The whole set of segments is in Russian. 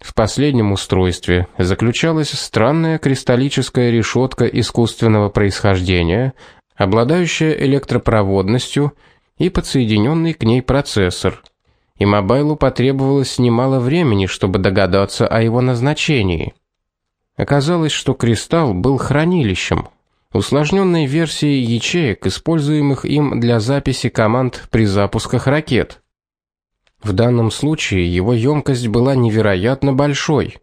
В последнем устройстве заключалась странная кристаллическая решетка искусственного происхождения, обладающая электропроводностью и подсоединенный к ней процессор. И мобайлу потребовалось немало времени, чтобы догадаться о его назначении. Оказалось, что кристалл был хранилищем, усложненной версией ячеек, используемых им для записи команд при запусках ракет. В данном случае его емкость была невероятно большой.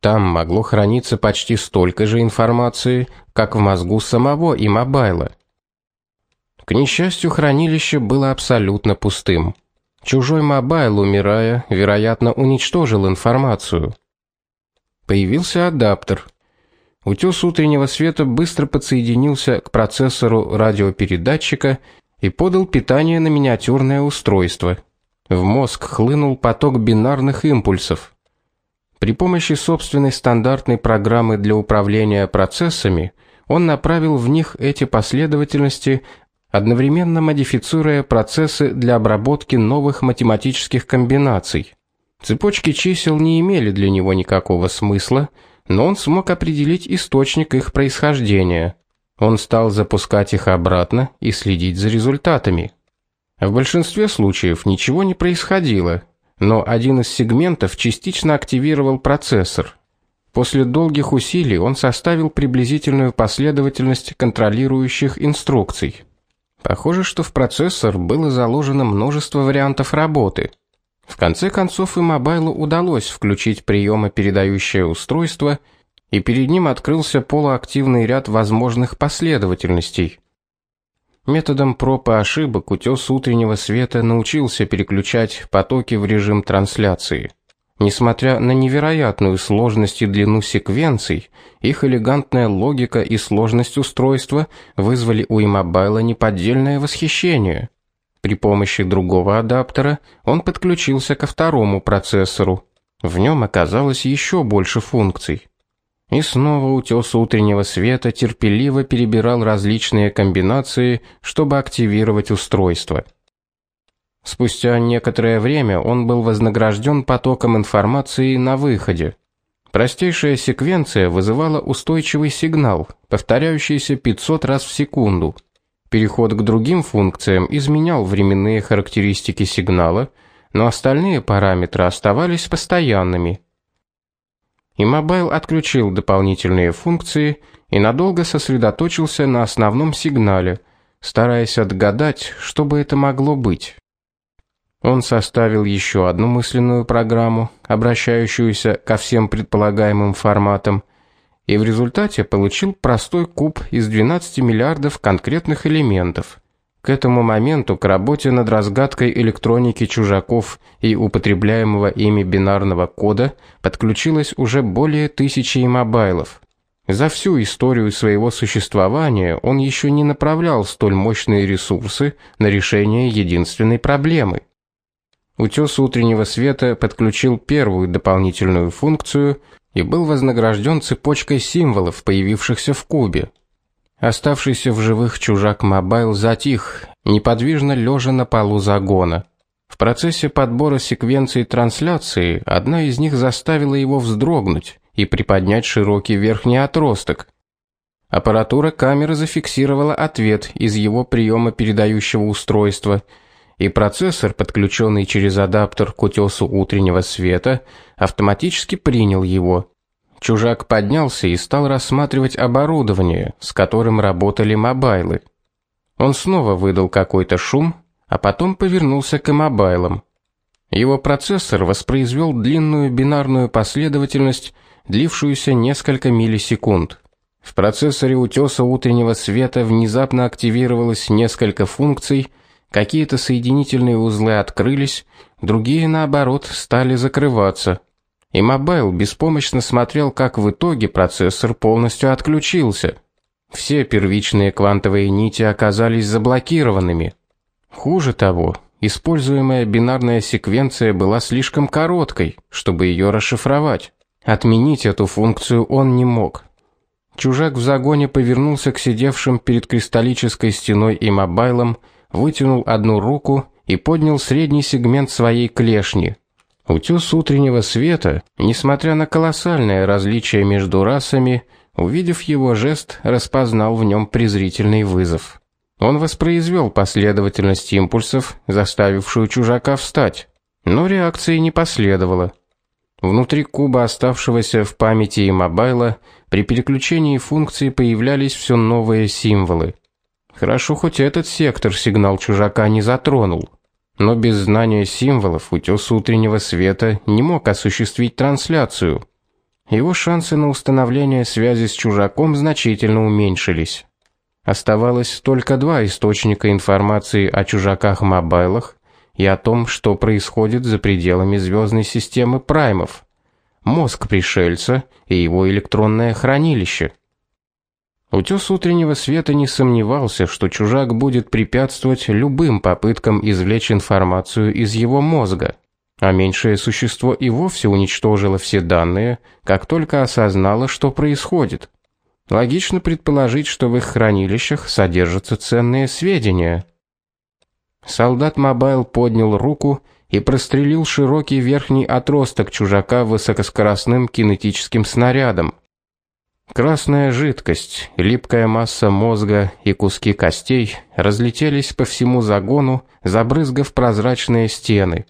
Там могло храниться почти столько же информации, как в мозгу самого иммобайла. К несчастью, хранилище было абсолютно пустым. Чужой мобайл, умирая, вероятно, уничтожил информацию. Появился адаптер. Утес утреннего света быстро подсоединился к процессору радиопередатчика и подал питание на миниатюрное устройство. В мозг хлынул поток бинарных импульсов. При помощи собственной стандартной программы для управления процессами он направил в них эти последовательности, одновременно модифицируя процессы для обработки новых математических комбинаций. Цепочки чисел не имели для него никакого смысла, но он смог определить источник их происхождения. Он стал запускать их обратно и следить за результатами. В большинстве случаев ничего не происходило, но один из сегментов частично активировал процессор. После долгих усилий он составил приблизительную последовательность контролирующих инструкций. Похоже, что в процессор было заложено множество вариантов работы. В конце концов и мобайлу удалось включить приемо-передающее устройство, и перед ним открылся полуактивный ряд возможных последовательностей – Методом проб и ошибок утес утреннего света научился переключать потоки в режим трансляции. Несмотря на невероятную сложность и длину секвенций, их элегантная логика и сложность устройства вызвали у имобайла неподдельное восхищение. При помощи другого адаптера он подключился ко второму процессору. В нем оказалось еще больше функций. И снова утес утреннего света терпеливо перебирал различные комбинации, чтобы активировать устройство. Спустя некоторое время он был вознагражден потоком информации на выходе. Простейшая секвенция вызывала устойчивый сигнал, повторяющийся 500 раз в секунду. Переход к другим функциям изменял временные характеристики сигнала, но остальные параметры оставались постоянными – и Mobile отключил дополнительные функции и надолго сосредоточился на основном сигнале, стараясь отгадать, что бы это могло быть. Он составил еще одну мысленную программу, обращающуюся ко всем предполагаемым форматам, и в результате получил простой куб из 12 миллиардов конкретных элементов – к этому моменту к работе над разгадкой электроники чужаков и употребляемого ими бинарного кода подключилось уже более тысячи имобайлов. За всю историю своего существования он еще не направлял столь мощные ресурсы на решение единственной проблемы. Утес утреннего света подключил первую дополнительную функцию и был вознагражден цепочкой символов, появившихся в кубе. Оставшийся в живых чужак Мобайл затих, неподвижно лежа на полу загона. В процессе подбора секвенций трансляции одна из них заставила его вздрогнуть и приподнять широкий верхний отросток. Аппаратура камеры зафиксировала ответ из его приемопередающего устройства, и процессор, подключенный через адаптер к утесу утреннего света, автоматически принял его. Чужак поднялся и стал рассматривать оборудование, с которым работали мобайлы. Он снова выдал какой-то шум, а потом повернулся к мобайлам. Его процессор воспроизвел длинную бинарную последовательность, длившуюся несколько миллисекунд. В процессоре утеса утреннего света внезапно активировалось несколько функций, какие-то соединительные узлы открылись, другие наоборот стали закрываться и Мобайл беспомощно смотрел, как в итоге процессор полностью отключился. Все первичные квантовые нити оказались заблокированными. Хуже того, используемая бинарная секвенция была слишком короткой, чтобы ее расшифровать. Отменить эту функцию он не мог. Чужак в загоне повернулся к сидевшим перед кристаллической стеной иммобайлам, вытянул одну руку и поднял средний сегмент своей клешни. Утёс утреннего света, несмотря на колоссальное различие между расами, увидев его жест, распознал в нем презрительный вызов. Он воспроизвел последовательность импульсов, заставившую чужака встать, но реакции не последовало. Внутри куба, оставшегося в памяти и мобайла, при переключении функций появлялись все новые символы. Хорошо хоть этот сектор сигнал чужака не затронул. Но без знания символов утёс утреннего света не мог осуществить трансляцию. Его шансы на установление связи с чужаком значительно уменьшились. Оставалось только два источника информации о чужаках-мобайлах и о том, что происходит за пределами звездной системы праймов. Мозг пришельца и его электронное хранилище. Утёс утреннего света не сомневался, что чужак будет препятствовать любым попыткам извлечь информацию из его мозга. А меньшее существо и вовсе уничтожило все данные, как только осознало, что происходит. Логично предположить, что в их хранилищах содержатся ценные сведения. Солдат Мобайл поднял руку и прострелил широкий верхний отросток чужака высокоскоростным кинетическим снарядом. Красная жидкость, липкая масса мозга и куски костей разлетелись по всему загону, забрызгав прозрачные стены.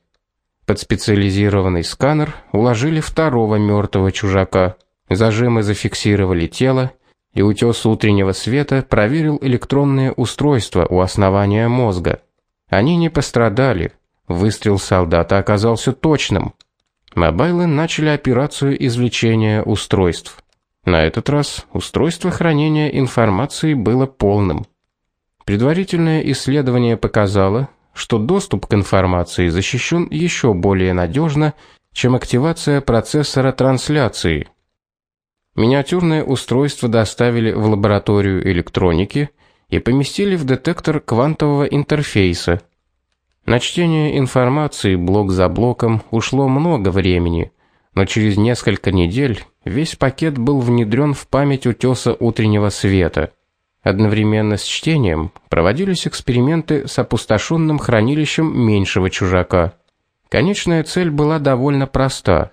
Под специализированный сканер уложили второго мертвого чужака. Зажимы зафиксировали тело, и утес утреннего света проверил электронное устройство у основания мозга. Они не пострадали. Выстрел солдата оказался точным. Мобайлы начали операцию извлечения устройств. На этот раз устройство хранения информации было полным. Предварительное исследование показало, что доступ к информации защищен еще более надежно, чем активация процессора трансляции. Миниатюрное устройство доставили в лабораторию электроники и поместили в детектор квантового интерфейса. На чтение информации блок за блоком ушло много времени, но через несколько недель весь пакет был внедрен в память утёса утреннего света. Одновременно с чтением проводились эксперименты с опустошенным хранилищем меньшего чужака. Конечная цель была довольно проста.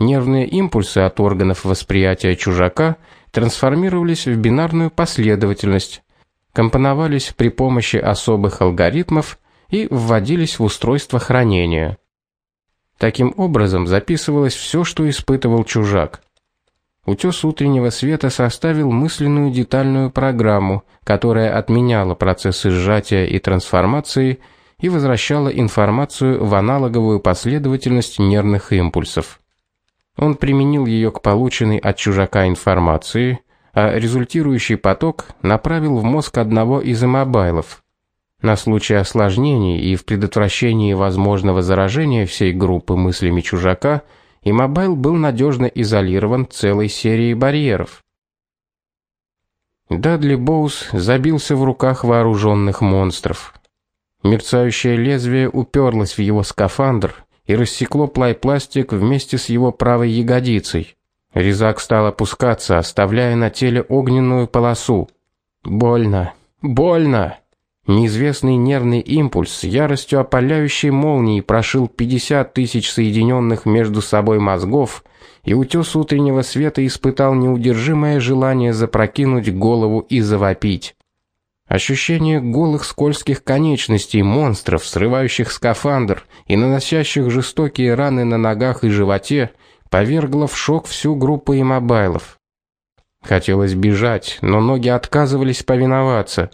Нервные импульсы от органов восприятия чужака трансформировались в бинарную последовательность, компоновались при помощи особых алгоритмов и вводились в устройство хранения. Таким образом записывалось все, что испытывал чужак. Утес утреннего света составил мысленную детальную программу, которая отменяла процессы сжатия и трансформации и возвращала информацию в аналоговую последовательность нервных импульсов. Он применил ее к полученной от чужака информации, а результирующий поток направил в мозг одного из иммобайлов. На случай осложнений и в предотвращении возможного заражения всей группы мыслями чужака, Иммобайл был надежно изолирован целой серией барьеров. Дадли Боус забился в руках вооруженных монстров. Мерцающее лезвие уперлось в его скафандр и рассекло плай-пластик вместе с его правой ягодицей. Резак стал опускаться, оставляя на теле огненную полосу. Больно, больно. Неизвестный нервный импульс с яростью опаляющей молнии прошил 50 тысяч соединенных между собой мозгов, и утес утреннего света испытал неудержимое желание запрокинуть голову и завопить. Ощущение голых скользких конечностей монстров, срывающих скафандр и наносящих жестокие раны на ногах и животе, повергло в шок всю группу иммобайлов. Хотелось бежать, но ноги отказывались повиноваться.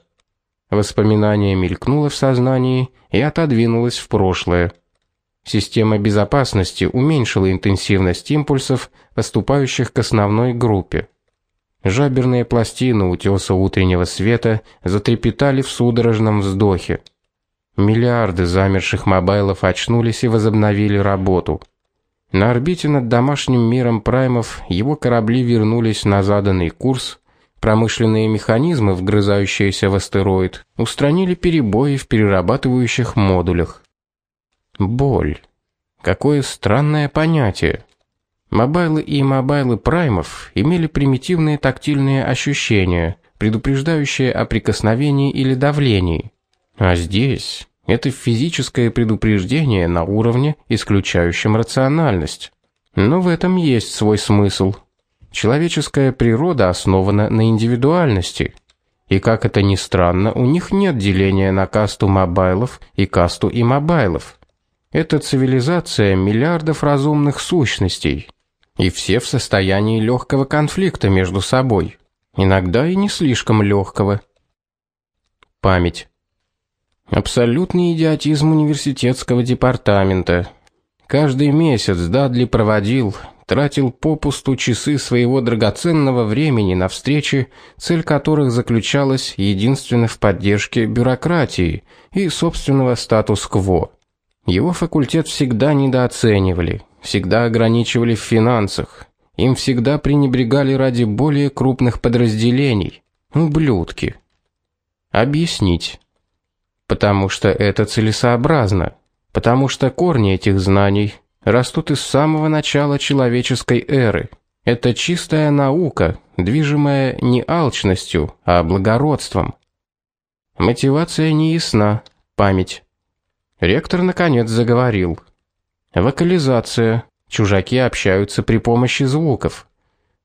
Воспоминание мелькнуло в сознании и отодвинулось в прошлое. Система безопасности уменьшила интенсивность импульсов, поступающих к основной группе. Жаберные пластины утёса утреннего света затрепетали в судорожном вздохе. Миллиарды замерших мобайлов очнулись и возобновили работу. На орбите над домашним миром праймов его корабли вернулись на заданный курс, Промышленные механизмы, вгрызающиеся в астероид, устранили перебои в перерабатывающих модулях. Боль. Какое странное понятие. Мобайлы и мобайлы праймов имели примитивные тактильные ощущения, предупреждающие о прикосновении или давлении. А здесь Это физическое предупреждение на уровне, исключающем рациональность. Но в этом есть свой смысл. Человеческая природа основана на индивидуальности. И как это ни странно, у них нет деления на касту мобайлов и касту иммобайлов. Это цивилизация миллиардов разумных сущностей, и все в состоянии легкого конфликта между собой, иногда и не слишком легкого. Память. Абсолютный идиотизм университетского департамента. Каждый месяц Дадли проводил, тратил попусту часы своего драгоценного времени на встречи, цель которых заключалась единственно в поддержке бюрократии и собственного статус-кво. Его факультет всегда недооценивали, всегда ограничивали в финансах. Им всегда пренебрегали ради более крупных подразделений. Ублюдки. Объяснить потому что это целесообразно, потому что корни этих знаний растут из самого начала человеческой эры. Это чистая наука, движимая не алчностью, а благородством. Мотивация не ясна, память. Ректор наконец заговорил. Вокализация. Чужаки общаются при помощи звуков.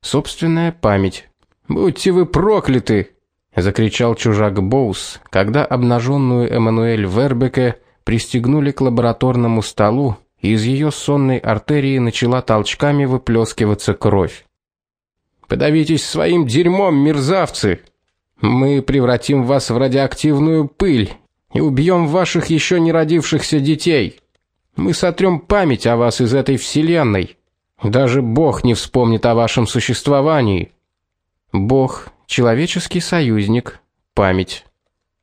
Собственная память. Будьте вы прокляты, закричал чужак Боус, когда обнаженную Эммануэль Вербеке пристегнули к лабораторному столу, из ее сонной артерии начала толчками выплескиваться кровь. Подавитесь своим дерьмом, мерзавцы. Мы превратим вас в радиоактивную пыль и убьем ваших еще не родившихся детей. Мы сотрем память о вас из этой вселенной. Даже Бог не вспомнит о вашем существовании. Бог Человеческий союзник, память.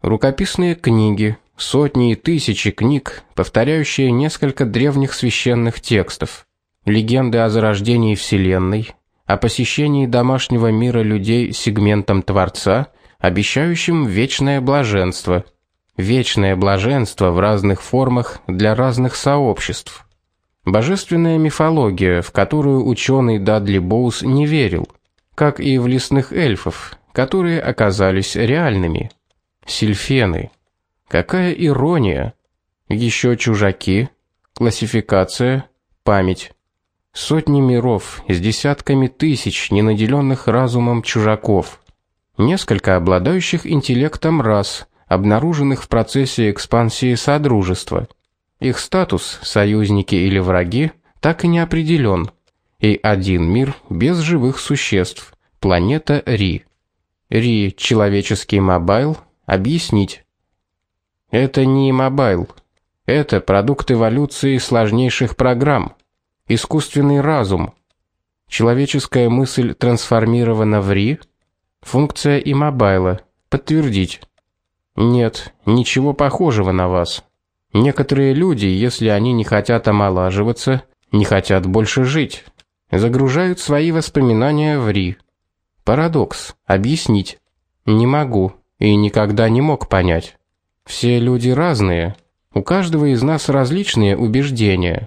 Рукописные книги, сотни и тысячи книг, повторяющие несколько древних священных текстов. Легенды о зарождении вселенной, о посещении домашнего мира людей сегментом Творца, обещающим вечное блаженство. Вечное блаженство в разных формах для разных сообществ. Божественная мифология, в которую ученый Дадли Боус не верил, как и в лесных эльфов, которые оказались реальными. Сильфены. Какая ирония. Еще чужаки, классификация, память. Сотни миров с десятками тысяч ненаделенных разумом чужаков. Несколько обладающих интеллектом рас, обнаруженных в процессе экспансии содружества. Их статус, союзники или враги, так и не определен. И один мир без живых существ, планета Ри. Ри человеческий мобайл объяснить. Это не мобайл. Это продукт эволюции сложнейших программ. Искусственный разум. Человеческая мысль трансформирована в Ри. Функция иммобайла. Подтвердить. Нет, ничего похожего на вас. Некоторые люди, если они не хотят омолаживаться, не хотят больше жить, загружают свои воспоминания в Ри. Парадокс. Объяснить. Не могу и никогда не мог понять. Все люди разные. У каждого из нас различные убеждения.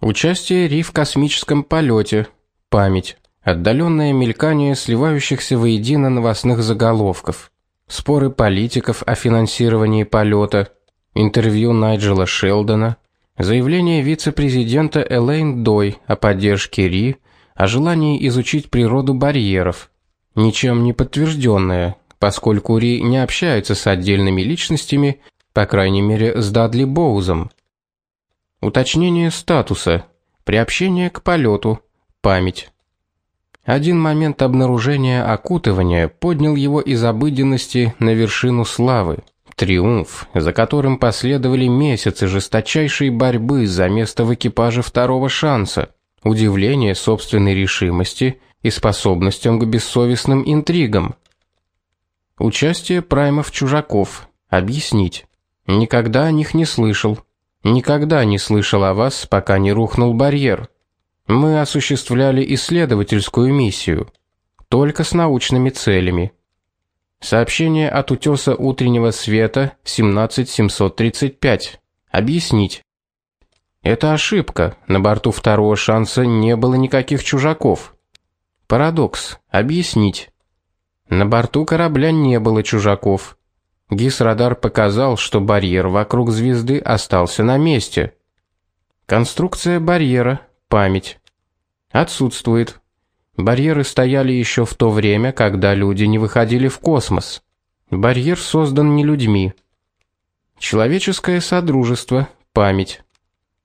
Участие Ри в космическом полете. Память. Отдаленное мелькание сливающихся воедино новостных заголовков. Споры политиков о финансировании полета. Интервью Найджела Шелдона. Заявление вице-президента Элейн Дой о поддержке Ри о желании изучить природу барьеров, ничем не подтвержденное, поскольку Ри не общается с отдельными личностями, по крайней мере, с Дадли Боузом. Уточнение статуса, приобщение к полету, память. Один момент обнаружения окутывания поднял его из обыденности на вершину славы. Триумф, за которым последовали месяцы жесточайшей борьбы за место в экипаже второго шанса удивление собственной решимости и способностям к бессовестным интригам. Участие праймов чужаков. Объяснить. Никогда о них не слышал. Никогда не слышал о вас, пока не рухнул барьер. Мы осуществляли исследовательскую миссию, только с научными целями. Сообщение от утёса утреннего света 17735. Объяснить. Это ошибка. На борту второго шанса не было никаких чужаков. Парадокс. Объяснить. На борту корабля не было чужаков. ГИС-радар показал, что барьер вокруг звезды остался на месте. Конструкция барьера, память отсутствует. Барьеры стояли еще в то время, когда люди не выходили в космос. Барьер создан не людьми. Человеческое содружество, память.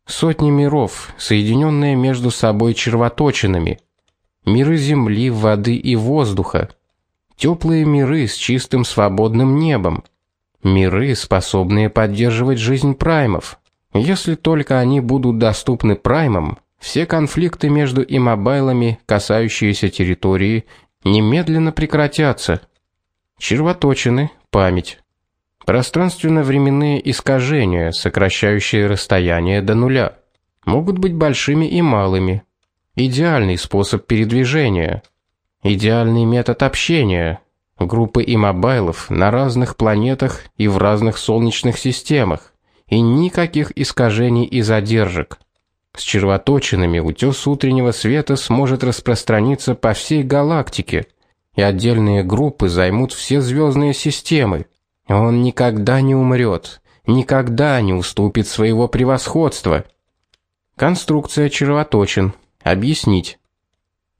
Сотни миров, соединенные между собой червоточинами. Миры земли, воды и воздуха. Теплые миры с чистым свободным небом. Миры, способные поддерживать жизнь праймов. Если только они будут доступны праймам, все конфликты между иммобайлами, касающиеся территории, немедленно прекратятся. Червоточины, память. Пространственно-временные искажения, сокращающие расстояние до нуля, могут быть большими и малыми. Идеальный способ передвижения, идеальный метод общения. Группы иммобайлов на разных планетах и в разных солнечных системах, и никаких искажений и задержек. С червоточинами утёс утреннего света сможет распространиться по всей галактике, и отдельные группы займут все звездные системы. Он никогда не умрет, никогда не уступит своего превосходства. Конструкция червоточин. Объяснить.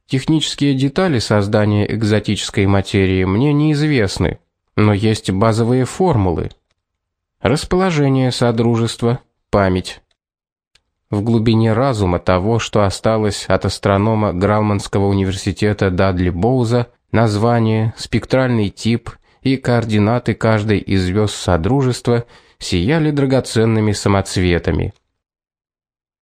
Технические детали создания экзотической материи мне неизвестны, но есть базовые формулы. Расположение содружества, память в глубине разума того, что осталось от астронома Гралманского университета Дадли Боуза, название, спектральный тип и координаты каждой из звезд содружества сияли драгоценными самоцветами.